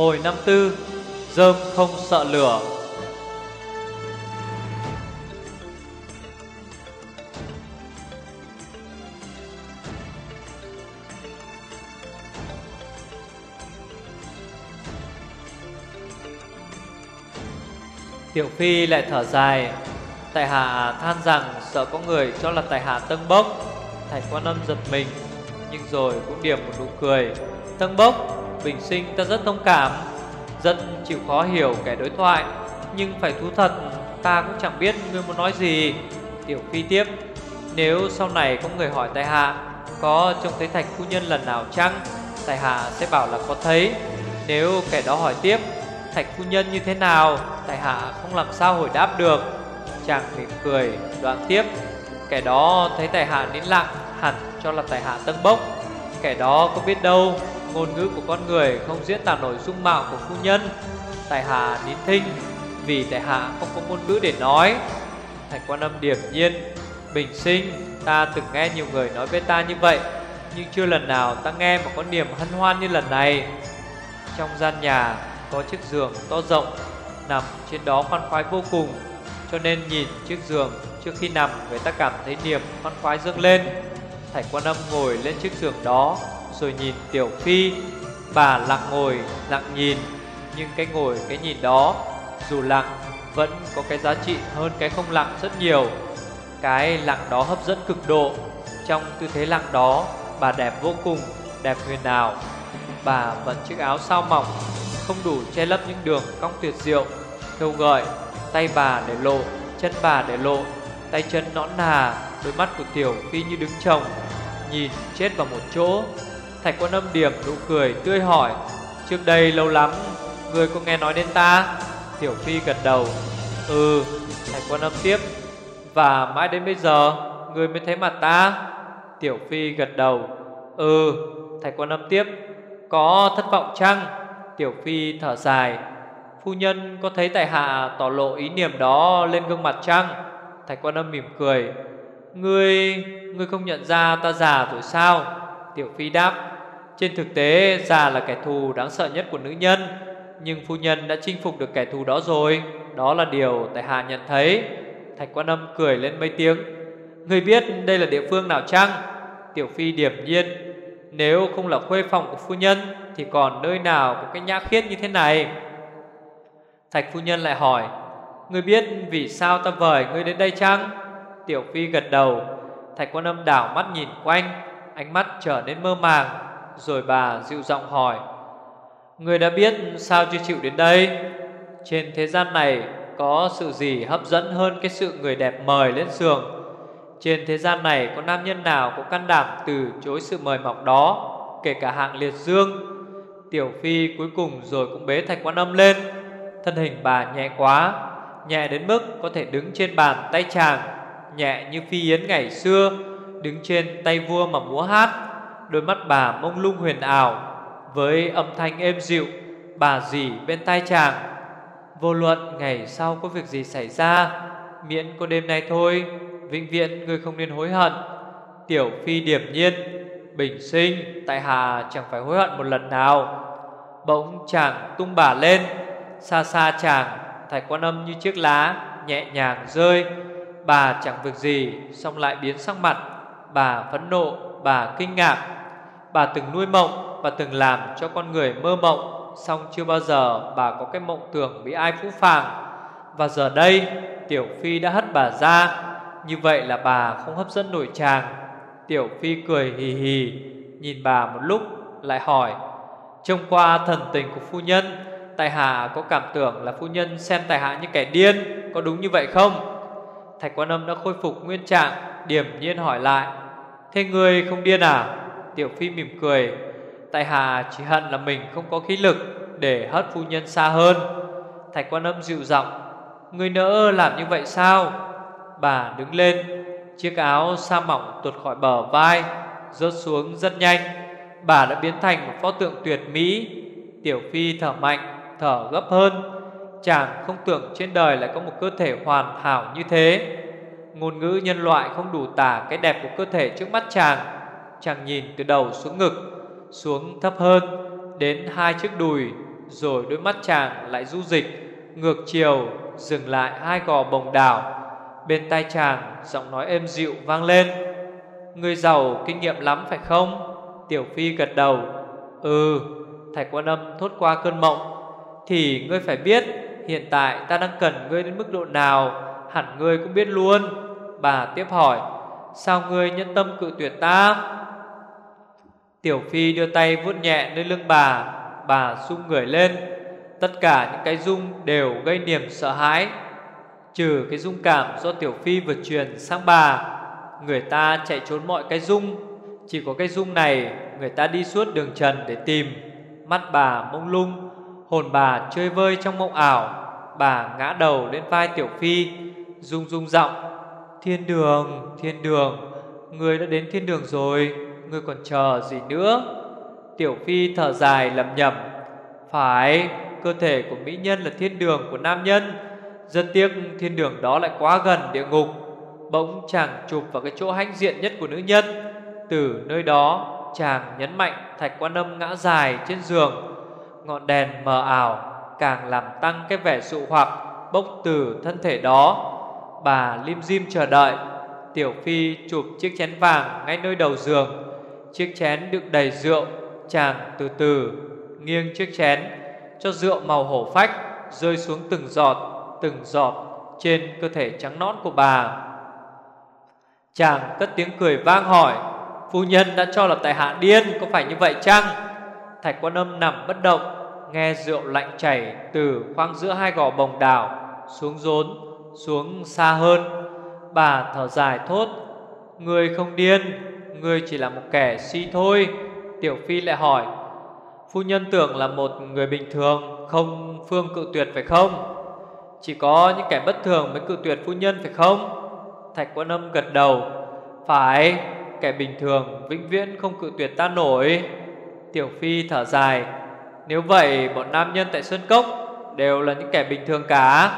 Hồi năm tư Dơm không sợ lửa. Tiểu Phi lại thở dài. Tại hạ than rằng sợ có người cho là tại hạ tân bốc. Thầy quan âm giật mình Nhưng rồi cũng điểm một nụ cười. Tân bốc, bình sinh ta rất thông cảm. Rất chịu khó hiểu kẻ đối thoại, Nhưng phải thú thật, Ta cũng chẳng biết ngươi muốn nói gì. Tiểu Phi tiếp, Nếu sau này có người hỏi tại hạ, Có trông thấy thạch phu nhân lần nào chăng, Tại hạ sẽ bảo là có thấy. Nếu kẻ đó hỏi tiếp, Thạch phu nhân như thế nào, Tại hạ không làm sao hồi đáp được. Chàng mỉm cười, đoạn tiếp, Kẻ đó thấy tại hạ nín lặng, Hẳn cho là tại hạ tân bốc. Kẻ đó có biết đâu Ngôn ngữ của con người không diễn tả nổi dung mạo của phu nhân. Tại hạ nín thinh, Vì tại hạ không có ngôn ngữ để nói Thạch quan âm điểm nhiên, Bình sinh, Ta từng nghe nhiều người nói với ta như vậy, Nhưng chưa lần nào ta nghe mà có niềm hân hoan như lần này. Trong gian nhà, có chiếc giường to rộng, Nằm trên đó khoan khoái vô cùng, Cho nên nhìn chiếc giường Trước khi nằm, người ta cảm thấy niềm khoan khoái dâng lên. Thạch quan âm ngồi lên chiếc giường đó rồi nhìn Tiểu Phi Bà lặng ngồi lặng nhìn. Nhưng cái ngồi cái nhìn đó Dù lặng vẫn có cái giá trị hơn cái không lặng rất nhiều. Cái lặng đó hấp dẫn cực độ. Trong tư thế lặng đó Bà đẹp vô cùng Đẹp huyền nào Bà vẫn chiếc áo sao mỏng không đủ che lấp những đường cong tuyệt diệu. Kêu gợi tay bà để lộ, chân bà để lộ, tay chân nõn nà, đôi mắt của Tiểu Phi như đứng chồng, nhìn chết vào một chỗ. Thạch Quan Âm điểm nụ cười tươi hỏi, trước đây lâu lắm, người có nghe nói đến ta? Tiểu Phi gật đầu, ừ. Thạch Quan Âm tiếp, và mãi đến bây giờ, người mới thấy mặt ta? Tiểu Phi gật đầu, ừ. Thạch Quan Âm tiếp, có thất vọng chăng? Tiểu Phi thở dài Phu nhân có thấy tại hạ tỏ lộ ý niệm đó lên gương mặt chăng Thạch quan âm mỉm cười Ngươi, ngươi không nhận ra ta già rồi sao Tiểu Phi đáp trên thực tế, già là kẻ thù đáng sợ nhất của nữ nhân, Nhưng phu nhân đã chinh phục được kẻ thù đó rồi. Đó là điều tại hạ nhận thấy. Thạch quan âm cười lên mấy tiếng. Người biết đây là địa phương nào chăng? Tiểu Phi điểm nhiên. Nếu không là khuê phòng của phu nhân, thì còn nơi nào có cái nhã khiết như thế này? Thạch phu nhân lại hỏi. Ngươi biết vì sao ta vời ngươi đến đây chăng? Tiểu phi gật đầu. Thạch quan âm đảo mắt nhìn quanh, Ánh mắt trở nên mơ màng. Rồi bà dịu giọng hỏi, người đã biết sao chưa chịu đến đây? Trên thế gian này Có sự gì hấp dẫn hơn Cái sự người đẹp mời lên giường? Trên thế gian này có nam nhân nào Có can đảm từ chối sự mời mọc đó, Kể cả hạng liệt dương? Tiểu Phi cuối cùng rồi cũng bế thạch quan âm lên, Thân hình bà nhẹ quá, Nhẹ đến mức có thể đứng trên bàn tay chàng, Nhẹ như phi yến ngày xưa, Đứng trên tay vua mà múa hát. Đôi mắt bà mông lung huyền ảo Với âm thanh êm dịu, Bà dì bên tai chàng. Vô luận ngày sau có việc gì xảy ra, Miễn có đêm nay thôi, Vĩnh viễn người không nên hối hận. Tiểu Phi điểm nhiên, Bình sinh, tại hà chẳng phải hối hận một lần nào. Bỗng chàng tung bà lên, Xa xa chàng Thạch quan âm như chiếc lá, Nhẹ nhàng rơi. Bà chẳng việc gì Xong lại biến sắc mặt. Bà phẫn nộ, Bà kinh ngạc. Bà từng nuôi mộng Và từng làm cho con người mơ mộng Xong chưa bao giờ bà có cái mộng tưởng bị ai phũ phàng. Và giờ đây, Tiểu Phi đã hất bà ra. Như vậy là bà không hấp dẫn nổi chàng. Tiểu Phi cười hì hì, Nhìn bà một lúc, lại hỏi, Trông qua thần tình của phu nhân Tài hạ có cảm tưởng là phu nhân xem tài hạ như kẻ điên, Có đúng như vậy không? Thạch quan âm đã khôi phục nguyên trạng Điểm nhiên hỏi lại, Thế người không điên à? Tiểu Phi mỉm cười. Tại hạ chỉ hận là mình không có khí lực Để hất phu nhân xa hơn. Thạch quan âm dịu giọng Người nỡ làm như vậy sao? Bà đứng lên, Chiếc áo sa mỏng tuột khỏi bờ vai, Rớt xuống rất nhanh. Bà đã biến thành một pho tượng tuyệt mỹ. Tiểu Phi thở mạnh, Thở gấp hơn. Chàng không tưởng trên đời lại có một cơ thể hoàn hảo như thế. Ngôn ngữ nhân loại không đủ tả Cái đẹp của cơ thể trước mắt chàng. Chàng nhìn từ đầu xuống ngực, Xuống thấp hơn, Đến hai chiếc đùi, Rồi đôi mắt chàng lại du dịch, Ngược chiều, dừng lại hai gò bồng đảo. Bên tai chàng giọng nói êm dịu vang lên Người giàu kinh nghiệm lắm phải không? Tiểu Phi gật đầu Ừ Thạch quan âm thốt qua cơn mộng, Thì ngươi phải biết, Hiện tại ta đang cần ngươi đến mức độ nào, Hẳn ngươi cũng biết luôn. Bà tiếp hỏi, Sao ngươi nhân tâm cự tuyệt ta? Tiểu Phi đưa tay vuốt nhẹ nơi lưng bà Bà rung người lên. Tất cả những cái rung đều gây niềm sợ hãi Trừ cái rung cảm do Tiểu Phi vượt truyền sang bà. Người ta chạy trốn mọi cái rung Chỉ có cái rung này Người ta đi suốt đường trần để tìm. Mắt bà mông lung Hồn bà chơi vơi trong mộng ảo. Bà ngã đầu lên vai Tiểu Phi Rung rung giọng Thiên đường, thiên đường Người đã đến thiên đường rồi ngươi còn chờ gì nữa? Tiểu Phi thở dài lầm nhầm Phải, Cơ thể của mỹ nhân là thiên đường của nam nhân. Rất tiếc thiên đường đó lại quá gần địa ngục. Bỗng chàng chụp vào cái chỗ hãnh diện nhất của nữ nhân. Từ nơi đó, chàng nhấn mạnh Thạch quan âm ngã dài trên giường. Ngọn đèn mờ ảo Càng làm tăng cái vẻ dụ hoặc Bốc từ thân thể đó. Bà lim dim chờ đợi. Tiểu Phi chụp chiếc chén vàng ngay nơi đầu giường. Chiếc chén đựng đầy rượu, Chàng từ từ nghiêng chiếc chén, Cho rượu màu hổ phách Rơi xuống từng giọt Từng giọt trên cơ thể trắng nõn của bà. Chàng cất tiếng cười vang hỏi, Phu nhân đã cho là tại hạ điên, Có phải như vậy chăng? Thạch quan âm nằm bất động, Nghe rượu lạnh chảy từ khoang giữa hai gò bồng đảo Xuống rốn, Xuống xa hơn. Bà thở dài thốt, Người không điên Người chỉ là một kẻ si thôi, Tiểu Phi lại hỏi. Phu nhân tưởng là một người bình thường, Không phương cự tuyệt phải không? Chỉ có những kẻ bất thường mới cự tuyệt phu nhân phải không? Thạch quan âm gật đầu. Phải, Kẻ bình thường vĩnh viễn không cự tuyệt ta nổi. Tiểu Phi thở dài. Nếu vậy, bọn nam nhân tại Sơn Cốc Đều là những kẻ bình thường cả.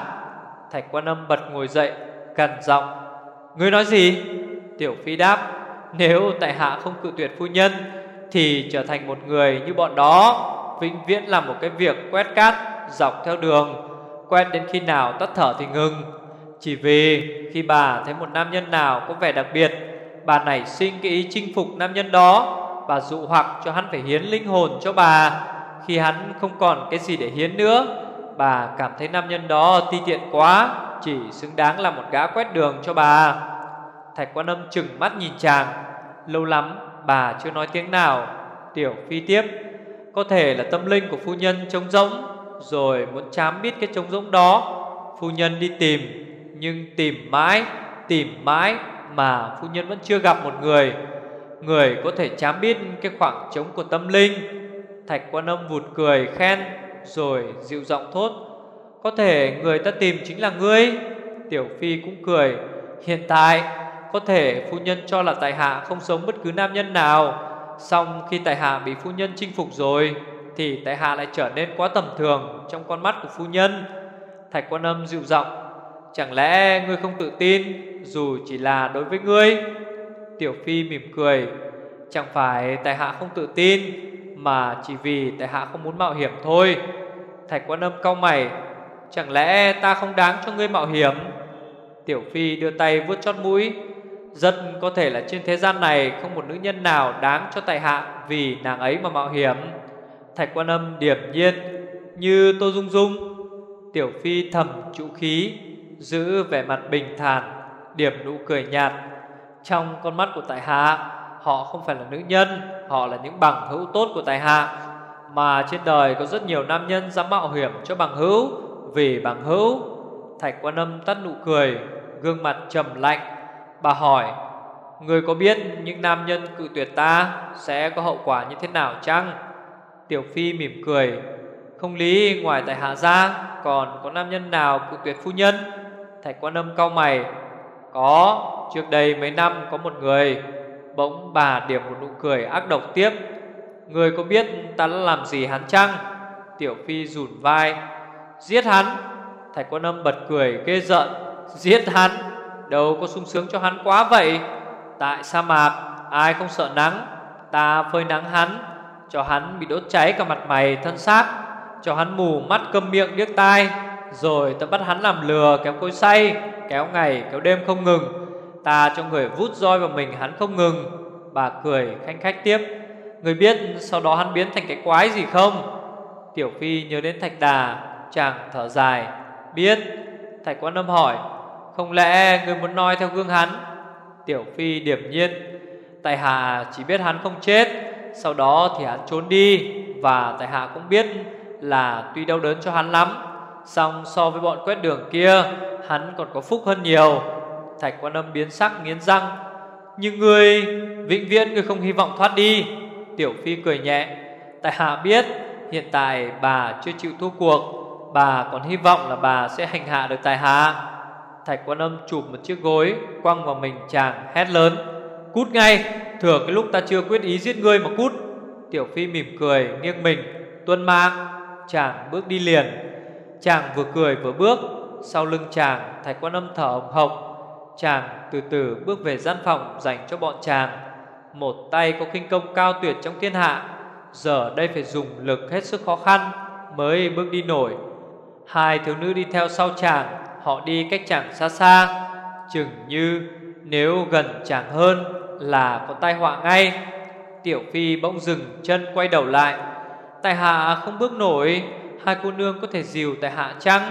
Thạch quan âm bật ngồi dậy Gần giọng. Ngươi nói gì? Tiểu Phi đáp. Nếu tại hạ không cự tuyệt phu nhân, Thì trở thành một người như bọn đó, Vĩnh viễn làm một cái việc quét cát, Dọc theo đường. Quét đến khi nào tắt thở thì ngừng. Chỉ vì khi bà thấy một nam nhân nào có vẻ đặc biệt, Bà nảy sinh cái ý chinh phục nam nhân đó và dụ hoặc cho hắn phải hiến linh hồn cho bà. Khi hắn không còn cái gì để hiến nữa, Bà cảm thấy nam nhân đó ti tiện quá, Chỉ xứng đáng là một gã quét đường cho bà. Thạch quan âm chừng mắt nhìn chàng. Lâu lắm, bà chưa nói tiếng nào. Tiểu phi tiếp. Có thể là tâm linh của phu nhân trống rỗng, Rồi muốn chám biết cái trống rỗng đó. Phu nhân đi tìm, Nhưng tìm mãi Tìm mãi Mà phu nhân vẫn chưa gặp một người. Người có thể chám biết cái khoảng trống của tâm linh. Thạch quan âm vụt cười khen, Rồi dịu giọng thốt, Có thể người ta tìm chính là ngươi. Tiểu Phi cũng cười, Hiện tại có thể phu nhân cho là tại hạ không sống bất cứ nam nhân nào. Xong khi tại hạ bị phu nhân chinh phục rồi, Thì tại hạ lại trở nên quá tầm thường Trong con mắt của phu nhân. Thạch quan âm dịu giọng, Chẳng lẽ ngươi không tự tin, Dù chỉ là đối với ngươi? Tiểu Phi mỉm cười, Chẳng phải tại hạ không tự tin, Mà chỉ vì tại hạ không muốn mạo hiểm thôi. Thạch quan âm cau mày, Chẳng lẽ ta không đáng cho ngươi mạo hiểm? Tiểu Phi đưa tay vuốt chót mũi rất có thể là trên thế gian này Không một nữ nhân nào đáng cho tại hạ Vì nàng ấy mà mạo hiểm. Thạch quan âm điểm nhiên, Như Tô Dung Dung. Tiểu Phi thầm trụ khí, Giữ vẻ mặt bình thản, Điểm nụ cười nhạt. Trong con mắt của tại hạ, Họ không phải là nữ nhân, Họ là những bằng hữu tốt của tại hạ. Mà trên đời có rất nhiều nam nhân dám mạo hiểm cho bằng hữu, Vì bằng hữu. Thạch quan âm tắt nụ cười, Gương mặt trầm lạnh Bà hỏi, Người có biết những nam nhân cự tuyệt ta Sẽ có hậu quả như thế nào chăng? Tiểu Phi mỉm cười, Không lý, ngoài tại hạ gia Còn có nam nhân nào cự tuyệt phu nhân? Thạch quan âm cau mày, Có, Trước đây mấy năm có một người. Bỗng bà điểm một nụ cười ác độc tiếp, Người có biết ta đã làm gì hắn chăng? Tiểu Phi rủn vai, Giết hắn. Thạch quan âm bật cười ghê giận Giết hắn? Đâu có sung sướng cho hắn quá vậy. Tại sa mạc, Ai không sợ nắng? Ta phơi nắng hắn, Cho hắn bị đốt cháy cả mặt mày thân xác, Cho hắn mù mắt câm miệng điếc tai. Rồi ta bắt hắn làm lừa kéo cối say, Kéo ngày, kéo đêm không ngừng. Ta cho người vút roi vào mình hắn không ngừng. Bà cười khanh khách tiếp. Người biết sau đó hắn biến thành cái quái gì không? Tiểu Phi nhớ đến Thạch Đà, Chàng thở dài. Biết. Thạch Quan Âm hỏi không lẽ người muốn nói theo gương hắn? Tiểu Phi điểm nhiên. Tại hạ chỉ biết hắn không chết, Sau đó thì hắn trốn đi, Và tại hạ cũng biết là tuy đau đớn cho hắn lắm Xong so với bọn quét đường kia, Hắn còn có phúc hơn nhiều. Thạch quan âm biến sắc nghiến răng. Nhưng người vĩnh viễn người không hy vọng thoát đi. Tiểu Phi cười nhẹ. Tại hạ biết, hiện tại bà chưa chịu thua cuộc, Bà còn hy vọng là bà sẽ hành hạ được tại hạ. Thạch quan âm chụp một chiếc gối, Quăng vào mình chàng hét lớn, Cút ngay, Thừa cái lúc ta chưa quyết ý giết ngươi mà cút. Tiểu Phi mỉm cười, nghiêng mình, Tuân mạng Chàng bước đi liền. Chàng vừa cười vừa bước, Sau lưng chàng Thạch quan âm thở hồng hộc. Chàng từ từ bước về gian phòng dành cho bọn chàng. Một tay có kinh công cao tuyệt trong thiên hạ, Giờ đây phải dùng lực hết sức khó khăn Mới bước đi nổi. Hai thiếu nữ đi theo sau chàng Họ đi cách chàng xa xa, Chừng như nếu gần chàng hơn Là có tai họa ngay. Tiểu Phi bỗng dừng chân quay đầu lại. Tại hạ không bước nổi, Hai cô nương có thể dìu tại hạ chăng?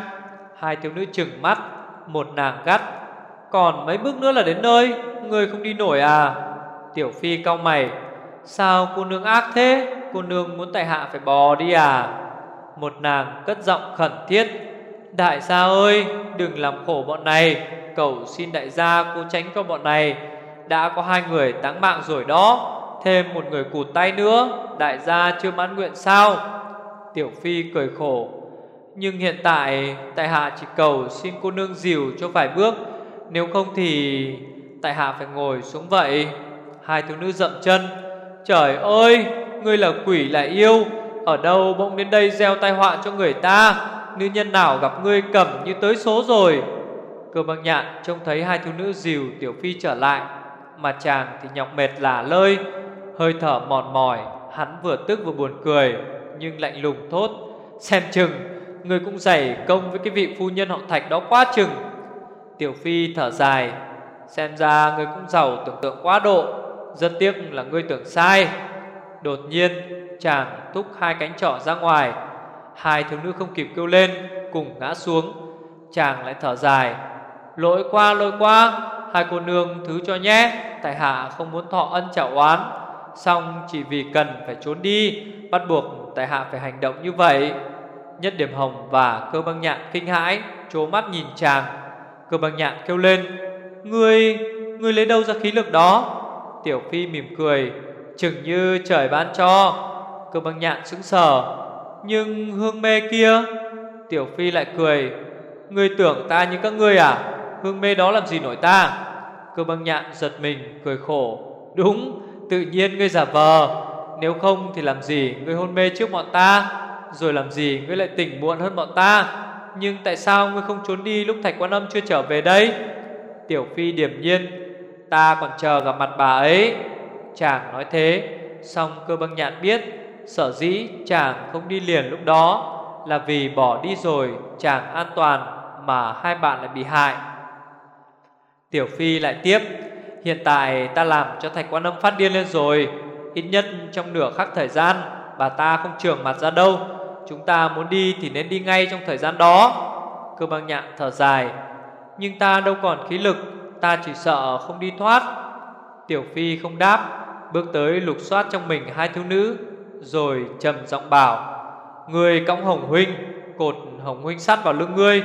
Hai thiếu nữ chừng mắt, Một nàng gắt. Còn mấy bước nữa là đến nơi, Người không đi nổi à? Tiểu Phi cau mày. Sao cô nương ác thế? Cô nương muốn tại hạ phải bò đi à? Một nàng cất giọng khẩn thiết. Đại gia ơi, Đừng làm khổ bọn này. Cầu xin đại gia cô tránh cho bọn này. Đã có hai người táng mạng rồi đó. Thêm một người cụt tay nữa. Đại gia chưa mãn nguyện sao? Tiểu Phi cười khổ. Nhưng hiện tại Tại hạ chỉ cầu xin cô nương dìu cho vài bước. Nếu không thì Tại hạ phải ngồi xuống vậy. Hai thiếu nữ dậm chân. Trời ơi, Ngươi là quỷ là yêu. Ở đâu bỗng đến đây gieo tai họa cho người ta? Nữ nhân nào gặp ngươi cầm như tới số rồi? Cơ băng nhạn trông thấy hai thiếu nữ dìu Tiểu Phi trở lại, Mà chàng thì nhọc mệt lả lơi, Hơi thở mòn mỏi, Hắn vừa tức vừa buồn cười, Nhưng lạnh lùng thốt, Xem chừng Người cũng dày công với cái vị phu nhân họ thạch đó quá chừng. Tiểu Phi thở dài, Xem ra người cũng giàu tưởng tượng quá độ, Rất tiếc là ngươi tưởng sai. Đột nhiên, chàng thúc hai cánh trỏ ra ngoài Hai thiếu nữ không kịp kêu lên Cùng ngã xuống. Chàng lại thở dài Lỗi qua lỗi qua Hai cô nương thứ cho nhé Tại hạ không muốn thọ ân trả oán. Xong chỉ vì cần phải trốn đi Bắt buộc tại hạ phải hành động như vậy. Nhất điểm hồng và cơ băng nhạn kinh hãi Chố mắt nhìn chàng. Cơ băng nhạn kêu lên Ngươi, ngươi lấy đâu ra khí lực đó? Tiểu Phi mỉm cười Chừng như trời ban cho. Cơ băng nhạn sững sờ nhưng hương mê kia, Tiểu Phi lại cười. Ngươi tưởng ta như các ngươi à? Hương mê đó làm gì nổi ta? Cơ băng nhạn giật mình, cười khổ. Đúng, tự nhiên ngươi giả vờ. Nếu không thì làm gì ngươi hôn mê trước bọn ta? Rồi làm gì ngươi lại tỉnh muộn hơn bọn ta? Nhưng tại sao ngươi không trốn đi lúc Thạch Quan Âm chưa trở về đây? Tiểu Phi điểm nhiên. Ta còn chờ gặp mặt bà ấy. Chàng nói thế, Xong cơ băng nhạn biết. Sở dĩ chàng không đi liền lúc đó Là vì bỏ đi rồi, Chàng an toàn Mà hai bạn lại bị hại. Tiểu Phi lại tiếp, Hiện tại ta làm cho thạch quan âm phát điên lên rồi, Ít nhất trong nửa khắc thời gian, Bà ta không trường mặt ra đâu. Chúng ta muốn đi thì nên đi ngay trong thời gian đó. Cơ băng nhạn thở dài, Nhưng ta đâu còn khí lực, Ta chỉ sợ không đi thoát. Tiểu Phi không đáp, Bước tới lục soát trong mình hai thiếu nữ. Rồi trầm giọng bảo, Người cõng hồng huynh, Cột hồng huynh sắt vào lưng ngươi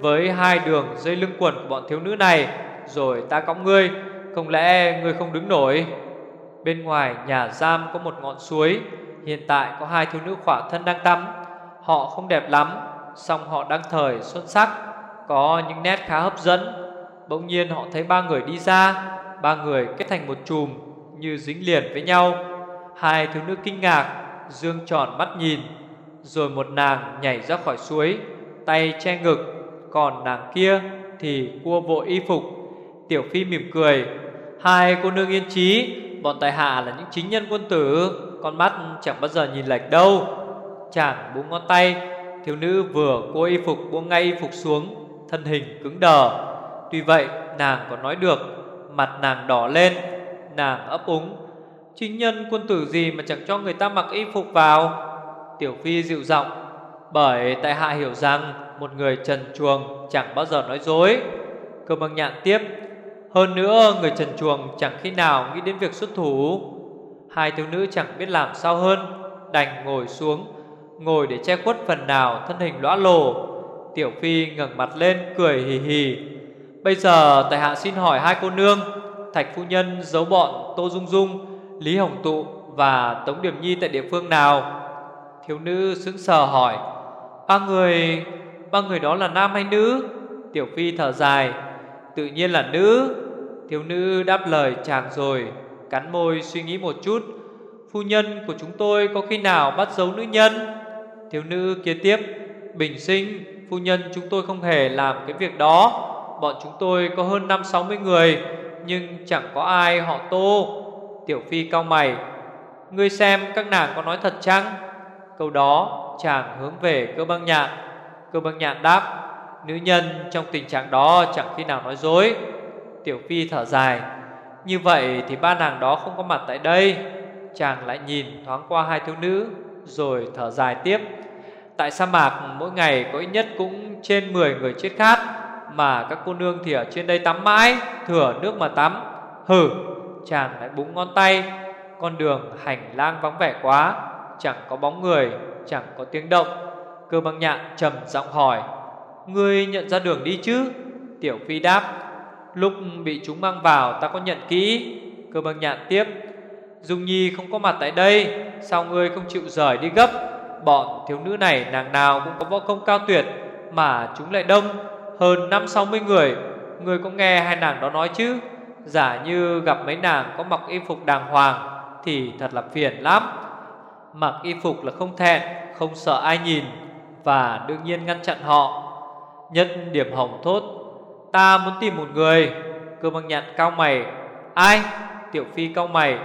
Với hai đường dây lưng quần của bọn thiếu nữ này, Rồi ta cõng ngươi, Không lẽ ngươi không đứng nổi? Bên ngoài nhà giam có một ngọn suối, Hiện tại có hai thiếu nữ khỏa thân đang tắm. Họ không đẹp lắm, Song họ đang thời xuân sắc, Có những nét khá hấp dẫn. Bỗng nhiên họ thấy ba người đi ra, Ba người kết thành một chùm Như dính liền với nhau. Hai thiếu nữ kinh ngạc, Dương tròn mắt nhìn, Rồi một nàng nhảy ra khỏi suối, Tay che ngực, Còn nàng kia thì cua vội y phục. Tiểu Phi mỉm cười, Hai cô nương yên trí Bọn tài hạ là những chính nhân quân tử, Con mắt chẳng bao giờ nhìn lệch đâu. Chàng buông ngón tay, Thiếu nữ vừa cua y phục buông ngay y phục xuống, Thân hình cứng đờ. Tuy vậy, nàng còn nói được, Mặt nàng đỏ lên, Nàng ấp úng. Chính nhân quân tử gì mà chẳng cho người ta mặc y phục vào? Tiểu Phi dịu giọng, Bởi tại hạ hiểu rằng Một người trần chuồng chẳng bao giờ nói dối. Cơ bằng nhạn tiếp, Hơn nữa người trần chuồng chẳng khi nào nghĩ đến việc xuất thủ. Hai thiếu nữ chẳng biết làm sao hơn, Đành ngồi xuống, Ngồi để che khuất phần nào thân hình lõa lồ. Tiểu Phi ngẩng mặt lên, cười hì hì. Bây giờ tại hạ xin hỏi hai cô nương, Thạch phu nhân giấu bọn Tô Dung Dung Lý Hồng Tụ và Tống Điểm Nhi tại địa phương nào? Thiếu nữ sững sờ hỏi. Ba người Ba người đó là nam hay nữ? Tiểu Phi thở dài. Tự nhiên là nữ. Thiếu nữ đáp lời, chàng rồi, Cắn môi suy nghĩ một chút. Phu nhân của chúng tôi có khi nào bắt giấu nữ nhân? Thiếu nữ kia tiếp. Bình sinh, Phu nhân chúng tôi không hề làm cái việc đó. Bọn chúng tôi có hơn năm sáu mươi người, Nhưng chẳng có ai họ tô. Tiểu Phi cao mày, Ngươi xem các nàng có nói thật chăng? Câu đó, chàng hướng về cơ băng nhạn. Cơ băng nhạn đáp, Nữ nhân trong tình trạng đó chẳng khi nào nói dối. Tiểu Phi thở dài, Như vậy thì ba nàng đó không có mặt tại đây. Chàng lại nhìn thoáng qua hai thiếu nữ, Rồi thở dài tiếp, Tại sa mạc mỗi ngày có ít nhất cũng trên 10 người chết khát, Mà các cô nương thì ở trên đây tắm mãi, Thừa nước mà tắm. Hừ Chàng lại búng ngón tay. Con đường hành lang vắng vẻ quá, Chẳng có bóng người, Chẳng có tiếng động. Cơ băng nhạn trầm giọng hỏi, Ngươi nhận ra đường đi chứ? Tiểu phi đáp, Lúc bị chúng mang vào ta có nhận kỹ. Cơ băng nhạn tiếp, Dung Nhi không có mặt tại đây, Sao ngươi không chịu rời đi gấp? Bọn thiếu nữ này nàng nào cũng có võ công cao tuyệt, Mà chúng lại đông, Hơn năm sáu mươi người. Ngươi có nghe hai nàng đó nói chứ? Giả như gặp mấy nàng có mặc y phục đàng hoàng Thì thật là phiền lắm. Mặc y phục là không thẹn, Không sợ ai nhìn Và đương nhiên ngăn chặn họ. Nhất điểm hồng thốt, Ta muốn tìm một người. Cơ băng nhạn cao mày, Ai? Tiểu phi cao mày,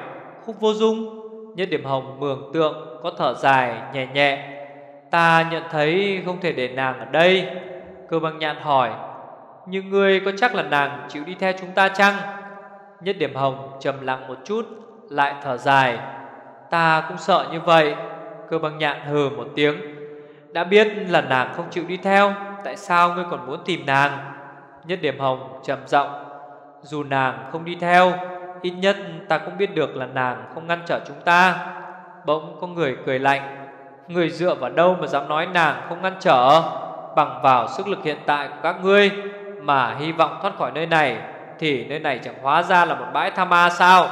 Khúc vô dung. Nhất điểm hồng mường tượng Có thở dài, nhẹ nhẹ, Ta nhận thấy không thể để nàng ở đây. Cơ băng nhạn hỏi, Nhưng ngươi có chắc là nàng chịu đi theo chúng ta chăng? Nhất điểm hồng trầm lặng một chút, Lại thở dài. Ta cũng sợ như vậy, Cơ băng nhạn hừ một tiếng. Đã biết là nàng không chịu đi theo, Tại sao ngươi còn muốn tìm nàng? Nhất điểm hồng trầm giọng. Dù nàng không đi theo, Ít nhất ta cũng biết được là nàng không ngăn trở chúng ta. Bỗng có người cười lạnh. Người dựa vào đâu mà dám nói nàng không ngăn trở? Bằng vào sức lực hiện tại của các ngươi Mà hy vọng thoát khỏi nơi này thì nơi này chẳng hóa ra là một bãi tha ma sao?